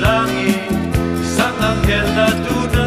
langit sangat angel natuna.